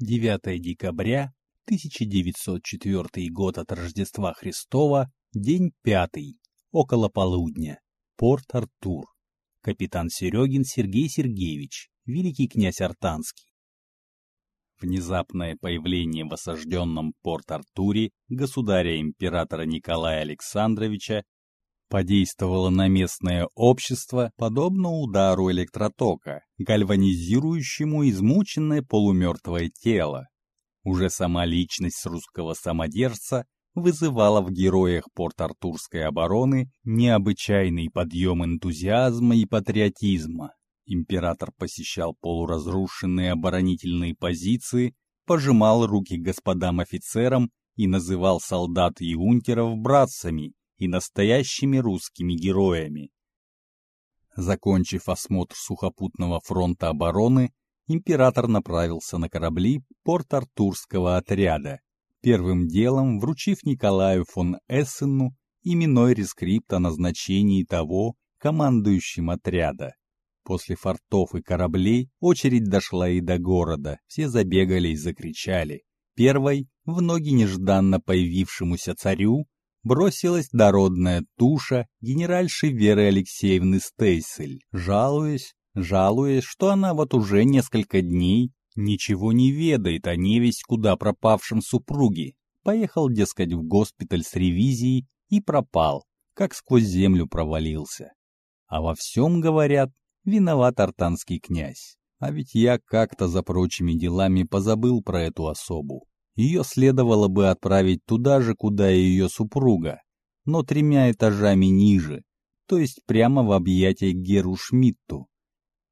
9 декабря, 1904 год от Рождества Христова, день пятый, около полудня, порт Артур. Капитан Серегин Сергей Сергеевич, великий князь Артанский. Внезапное появление в осажденном Порт-Артуре государя-императора Николая Александровича подействовало на местное общество подобно удару электротока, гальванизирующему измученное полумертвое тело. Уже сама личность русского самодержца вызывала в героях Порт-Артурской обороны необычайный подъем энтузиазма и патриотизма. Император посещал полуразрушенные оборонительные позиции, пожимал руки господам офицерам и называл солдат и унтеров братцами и настоящими русскими героями. Закончив осмотр сухопутного фронта обороны, император направился на корабли порт-артурского отряда, первым делом вручив Николаю фон Эссену именной рескрипт о назначении того командующим отряда. После фортов и кораблей очередь дошла и до города, все забегали и закричали. Первой, в ноги нежданно появившемуся царю, бросилась дородная туша генеральши Веры Алексеевны Стейсель, жалуясь, жалуясь, что она вот уже несколько дней ничего не ведает о невесть куда пропавшем супруге. Поехал, дескать, в госпиталь с ревизией и пропал, как сквозь землю провалился. А во всем, говорят, виноват артанский князь. А ведь я как-то за прочими делами позабыл про эту особу. Ее следовало бы отправить туда же, куда и ее супруга, но тремя этажами ниже, то есть прямо в объятия Геру Шмидту.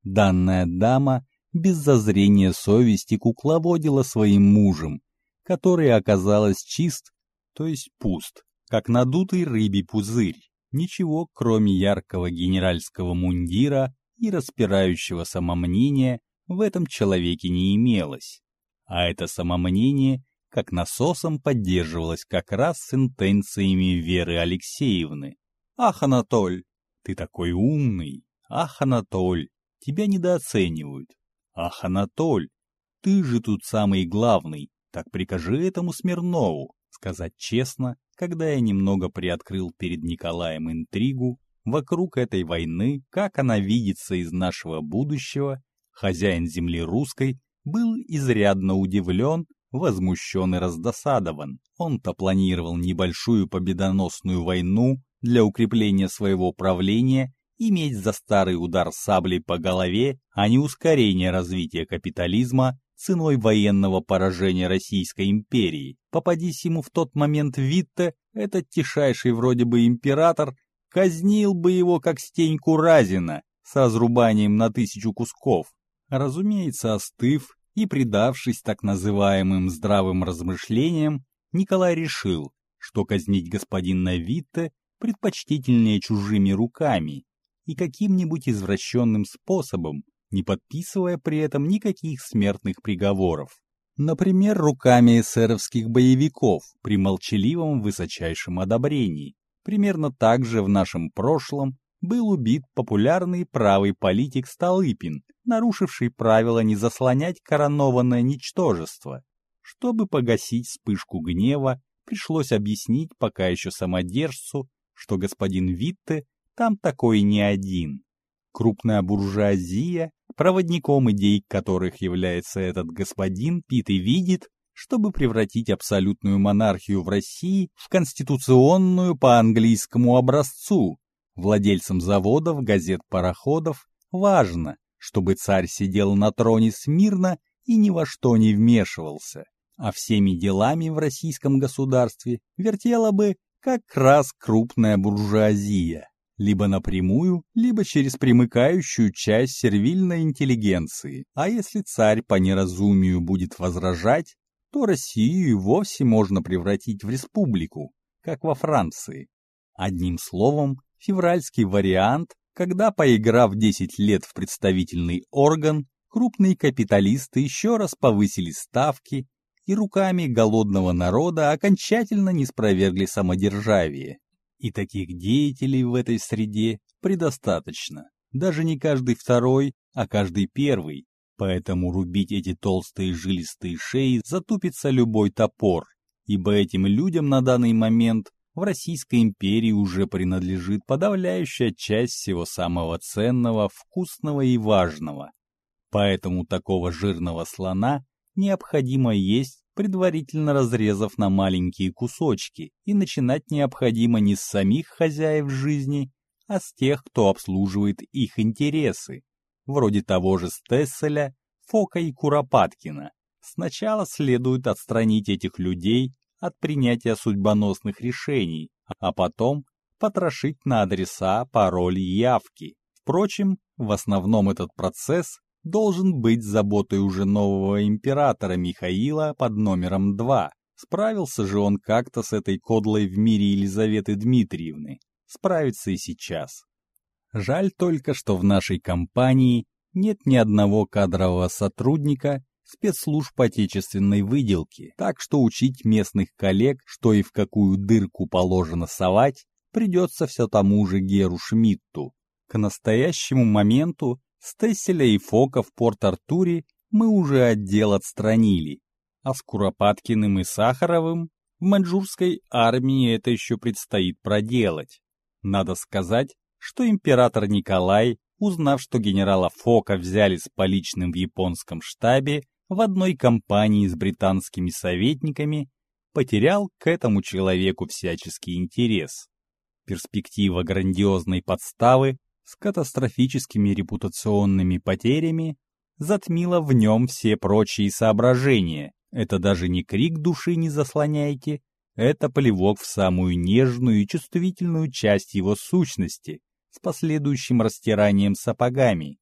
Данная дама без зазрения совести кукловодила своим мужем, который оказалась чист, то есть пуст, как надутый рыбий пузырь. Ничего, кроме яркого генеральского мундира и распирающего самомнения, в этом человеке не имелось. А это самомнение как насосом поддерживалось как раз с интенциями Веры Алексеевны. «Ах, Анатоль, ты такой умный! Ах, Анатоль, тебя недооценивают! Ах, Анатоль, ты же тут самый главный, так прикажи этому Смирнову!» Сказать честно, когда я немного приоткрыл перед Николаем интригу вокруг этой войны, как она видится из нашего будущего, хозяин земли русской был изрядно удивлен возмущен и раздосадован. Он-то планировал небольшую победоносную войну для укрепления своего правления, иметь за старый удар саблей по голове, а не ускорение развития капитализма ценой военного поражения Российской империи. Попадись ему в тот момент Витте, этот тишайший вроде бы император, казнил бы его как стеньку Разина с разрубанием на тысячу кусков. Разумеется, остыв и, предавшись так называемым здравым размышлениям, Николай решил, что казнить господина Витте предпочтительнее чужими руками и каким-нибудь извращенным способом, не подписывая при этом никаких смертных приговоров. Например, руками эсеровских боевиков при молчаливом высочайшем одобрении. Примерно так же в нашем прошлом был убит популярный правый политик Столыпин, нарушивший правило не заслонять коронованное ничтожество. Чтобы погасить вспышку гнева, пришлось объяснить пока еще самодержцу, что господин Витте там такой не один. Крупная буржуазия, проводником идей которых является этот господин, пит и видит, чтобы превратить абсолютную монархию в России в конституционную по английскому образцу, Владельцам заводов, газет, пароходов важно, чтобы царь сидел на троне смирно и ни во что не вмешивался, а всеми делами в российском государстве вертела бы как раз крупная буржуазия, либо напрямую, либо через примыкающую часть сервильной интеллигенции. А если царь по неразумию будет возражать, то Россию и вовсе можно превратить в республику, как во Франции. Одним словом, февральский вариант, когда, поиграв 10 лет в представительный орган, крупные капиталисты еще раз повысили ставки и руками голодного народа окончательно не спровергли самодержавие. И таких деятелей в этой среде предостаточно. Даже не каждый второй, а каждый первый. Поэтому рубить эти толстые жилистые шеи затупится любой топор, ибо этим людям на данный момент в Российской империи уже принадлежит подавляющая часть всего самого ценного, вкусного и важного. Поэтому такого жирного слона необходимо есть, предварительно разрезав на маленькие кусочки, и начинать необходимо не с самих хозяев жизни, а с тех, кто обслуживает их интересы, вроде того же Стесселя, Фока и Куропаткина. Сначала следует отстранить этих людей от принятия судьбоносных решений, а потом потрошить на адреса, пароли и явки. Впрочем, в основном этот процесс должен быть заботой уже нового императора Михаила под номером 2. Справился же он как-то с этой кодлой в мире Елизаветы Дмитриевны. Справится и сейчас. Жаль только, что в нашей компании нет ни одного кадрового сотрудника, спецслужб отечественной выделки, так что учить местных коллег, что и в какую дырку положено совать, придется все тому же Геру Шмидту. К настоящему моменту Стесселя и Фока в Порт-Артуре мы уже отдел отстранили, а с Куропаткиным и Сахаровым в маньчжурской армии это еще предстоит проделать. Надо сказать, что император Николай, узнав, что генерала Фока взяли с поличным в японском штабе, в одной компании с британскими советниками, потерял к этому человеку всяческий интерес. Перспектива грандиозной подставы с катастрофическими репутационными потерями затмила в нем все прочие соображения. Это даже не крик души не заслоняйте, это плевок в самую нежную и чувствительную часть его сущности с последующим растиранием сапогами.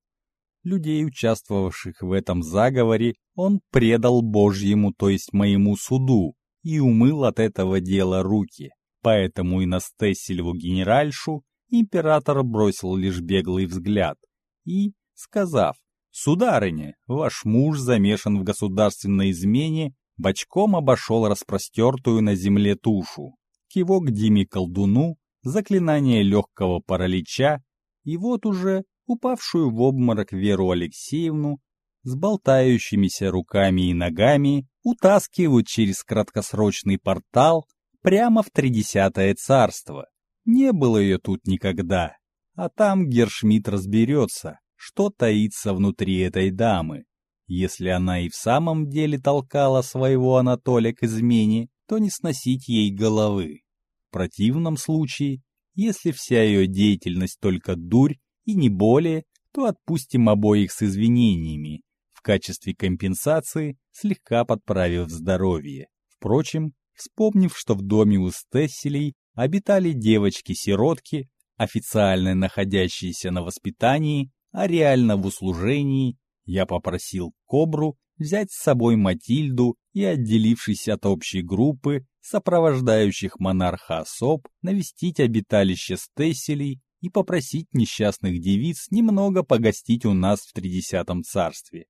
Людей, участвовавших в этом заговоре, он предал Божьему, то есть моему суду, и умыл от этого дела руки. Поэтому и на Стессельву генеральшу император бросил лишь беглый взгляд и, сказав, «Сударыня, ваш муж замешан в государственной измене», бочком обошел распростертую на земле тушу. Кивок Диме колдуну, заклинание легкого паралича, и вот уже упавшую в обморок Веру Алексеевну с болтающимися руками и ногами утаскивают через краткосрочный портал прямо в тридесятое царство. Не было ее тут никогда, а там Гершмидт разберется, что таится внутри этой дамы. Если она и в самом деле толкала своего Анатолия к измене, то не сносить ей головы. В противном случае, если вся ее деятельность только дурь и не более, то отпустим обоих с извинениями, в качестве компенсации слегка подправив здоровье. Впрочем, вспомнив, что в доме у Стесселей обитали девочки-сиротки, официально находящиеся на воспитании, а реально в услужении, я попросил Кобру взять с собой Матильду и, отделившись от общей группы, сопровождающих монарха особ, навестить обиталище Стесселей и попросить несчастных девиц немного погостить у нас в Тридесятом царстве.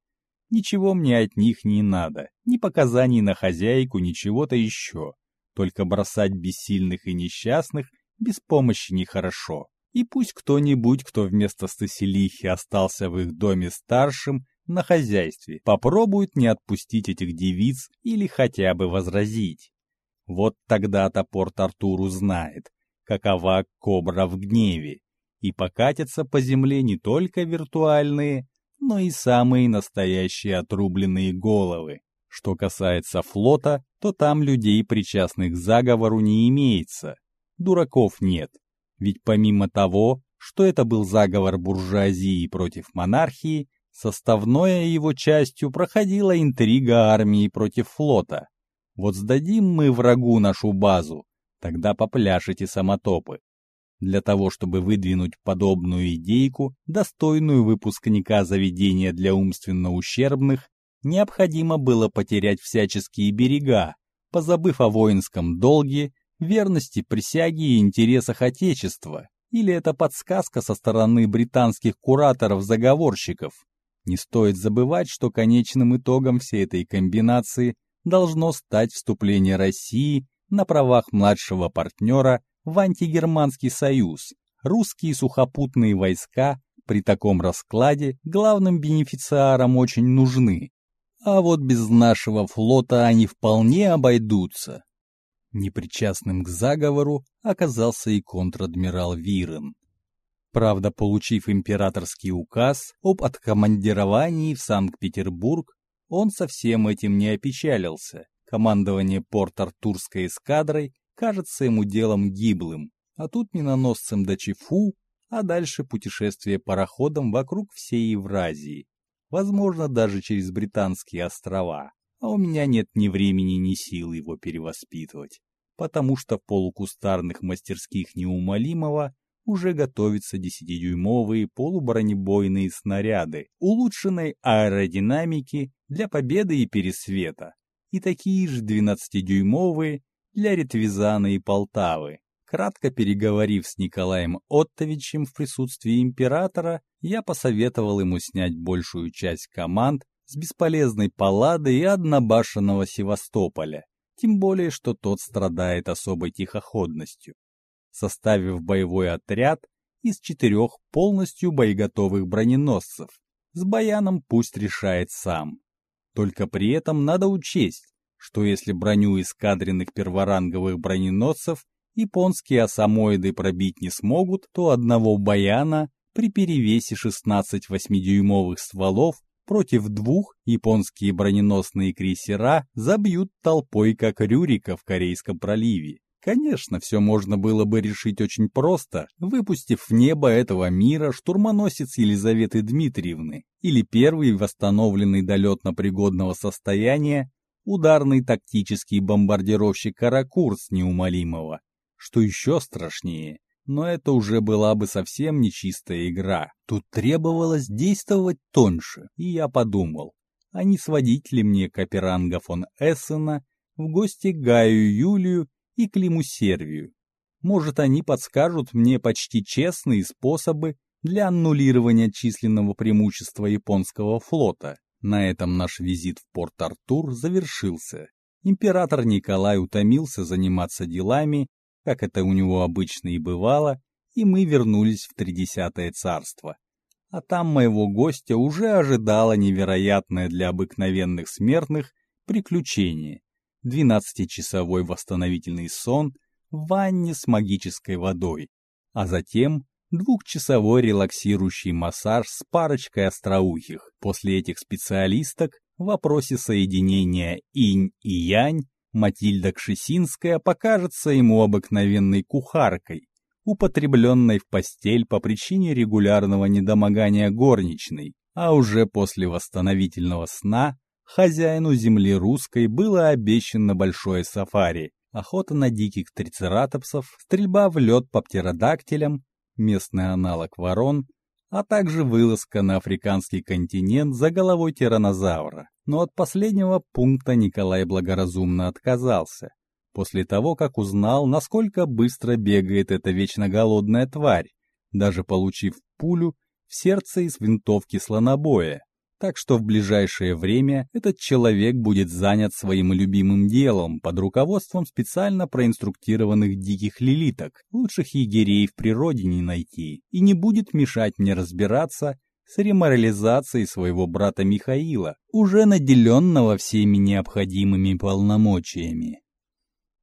Ничего мне от них не надо, ни показаний на хозяйку, ничего-то еще. Только бросать бессильных и несчастных без помощи нехорошо. И пусть кто-нибудь, кто вместо Стасилихи остался в их доме старшим, на хозяйстве, попробует не отпустить этих девиц или хотя бы возразить. Вот тогда-то Порт-Артур узнает, какова кобра в гневе, и покатятся по земле не только виртуальные, но и самые настоящие отрубленные головы. Что касается флота, то там людей, причастных к заговору, не имеется. Дураков нет. Ведь помимо того, что это был заговор буржуазии против монархии, составной его частью проходила интрига армии против флота. Вот сдадим мы врагу нашу базу, тогда попляшете самотопы. Для того, чтобы выдвинуть подобную идейку, достойную выпускника заведения для умственно ущербных, необходимо было потерять всяческие берега, позабыв о воинском долге, верности присяге и интересах Отечества. Или это подсказка со стороны британских кураторов-заговорщиков? Не стоит забывать, что конечным итогом всей этой комбинации должно стать вступление России на правах младшего партнера в антигерманский союз. Русские сухопутные войска при таком раскладе главным бенефициарам очень нужны. А вот без нашего флота они вполне обойдутся. Непричастным к заговору оказался и контр-адмирал Вирен. Правда, получив императорский указ об откомандировании в Санкт-Петербург, он совсем этим не опечалился. Командование Порт-Артурской эскадрой кажется ему делом гиблым, а тут миноносцем до Чифу, а дальше путешествие пароходом вокруг всей Евразии, возможно, даже через Британские острова, а у меня нет ни времени, ни сил его перевоспитывать, потому что в полукустарных мастерских неумолимого уже готовятся десятидюймовые полубронебойные снаряды улучшенной аэродинамики для победы и пересвета, и такие же 12-дюймовые для Ретвизана и Полтавы. Кратко переговорив с Николаем Оттовичем в присутствии императора, я посоветовал ему снять большую часть команд с бесполезной Паллады и однобашенного Севастополя, тем более, что тот страдает особой тихоходностью составив боевой отряд из четырех полностью боеготовых броненосцев. С Баяном пусть решает сам. Только при этом надо учесть, что если броню эскадренных перворанговых броненосцев японские осамоиды пробить не смогут, то одного Баяна при перевесе 16 8-дюймовых стволов против двух японские броненосные крейсера забьют толпой, как Рюрика в Корейском проливе. Конечно, все можно было бы решить очень просто, выпустив в небо этого мира штурмоносец Елизаветы Дмитриевны или первый восстановленный до летно-пригодного состояния ударный тактический бомбардировщик «Каракурс» неумолимого. Что еще страшнее, но это уже была бы совсем нечистая игра. Тут требовалось действовать тоньше, и я подумал, а не сводить ли мне Каперанга фон Эссена в гости Гаю Юлию и Климу Сервию. Может, они подскажут мне почти честные способы для аннулирования численного преимущества японского флота. На этом наш визит в Порт-Артур завершился. Император Николай утомился заниматься делами, как это у него обычно и бывало, и мы вернулись в Тридесятое царство. А там моего гостя уже ожидало невероятное для обыкновенных смертных приключение. Двенадцатичасовой восстановительный сон в ванне с магической водой, а затем двухчасовой релаксирующий массаж с парочкой остроухих. После этих специалисток в вопросе соединения инь и янь Матильда Кшесинская покажется ему обыкновенной кухаркой, употребленной в постель по причине регулярного недомогания горничной, а уже после восстановительного сна хозяину земли русской было обещано большое сафари, охота на диких трицератопсов, стрельба в лед по птеродактилям, местный аналог ворон, а также вылазка на африканский континент за головой тиранозавра. Но от последнего пункта Николай благоразумно отказался, после того, как узнал, насколько быстро бегает эта вечно голодная тварь, даже получив пулю в сердце из винтовки слонобоя так что в ближайшее время этот человек будет занят своим любимым делом под руководством специально проинструктированных диких лилиток, лучших егерей в природе не найти, и не будет мешать мне разбираться с реморализацией своего брата Михаила, уже наделенного всеми необходимыми полномочиями.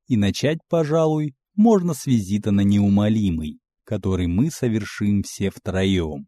И начать, пожалуй, можно с визита на неумолимый, который мы совершим все втроем.